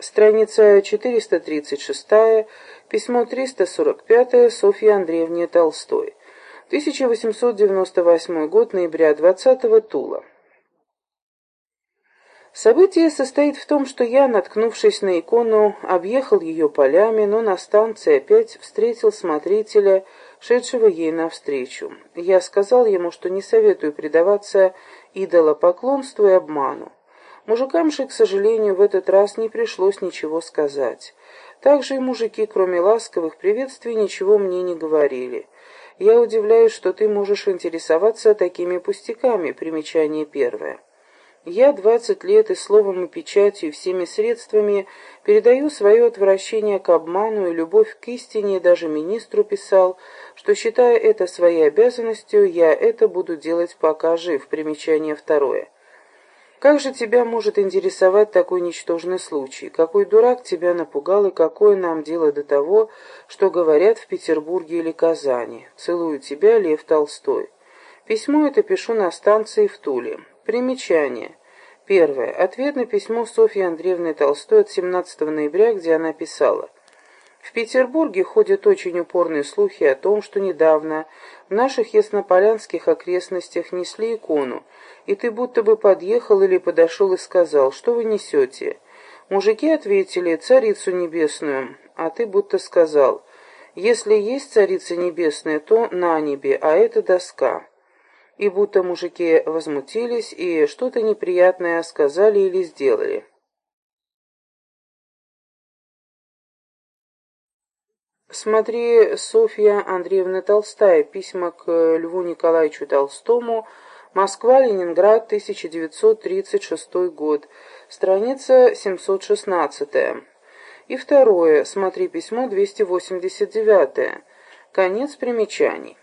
Страница 436, письмо 345 Софье Андреевне Толстой. 1898 год, ноября 20 Тула. Событие состоит в том, что я, наткнувшись на икону, объехал ее полями, но на станции опять встретил смотрителя, шедшего ей навстречу. Я сказал ему, что не советую предаваться идолопоклонству и обману. Мужикам же, к сожалению, в этот раз не пришлось ничего сказать. Также и мужики, кроме ласковых приветствий, ничего мне не говорили. Я удивляюсь, что ты можешь интересоваться такими пустяками, примечание первое. Я двадцать лет и словом, и печатью, и всеми средствами передаю свое отвращение к обману и любовь к истине, даже министру писал, что, считая это своей обязанностью, я это буду делать пока жив. Примечание второе. Как же тебя может интересовать такой ничтожный случай? Какой дурак тебя напугал и какое нам дело до того, что говорят в Петербурге или Казани? Целую тебя, Лев Толстой. Письмо это пишу на станции в Туле. Примечание. Первое. Ответ на письмо Софьи Андреевны Толстой от 17 ноября, где она писала. В Петербурге ходят очень упорные слухи о том, что недавно в наших яснополянских окрестностях несли икону, и ты будто бы подъехал или подошел и сказал, что вы несете. Мужики ответили, царицу небесную, а ты будто сказал, если есть царица небесная, то на небе, а это доска и будто мужики возмутились и что-то неприятное сказали или сделали. Смотри Софья Андреевна Толстая. Письма к Льву Николаевичу Толстому. Москва, Ленинград, 1936 год. Страница 716. И второе. Смотри письмо 289. Конец примечаний.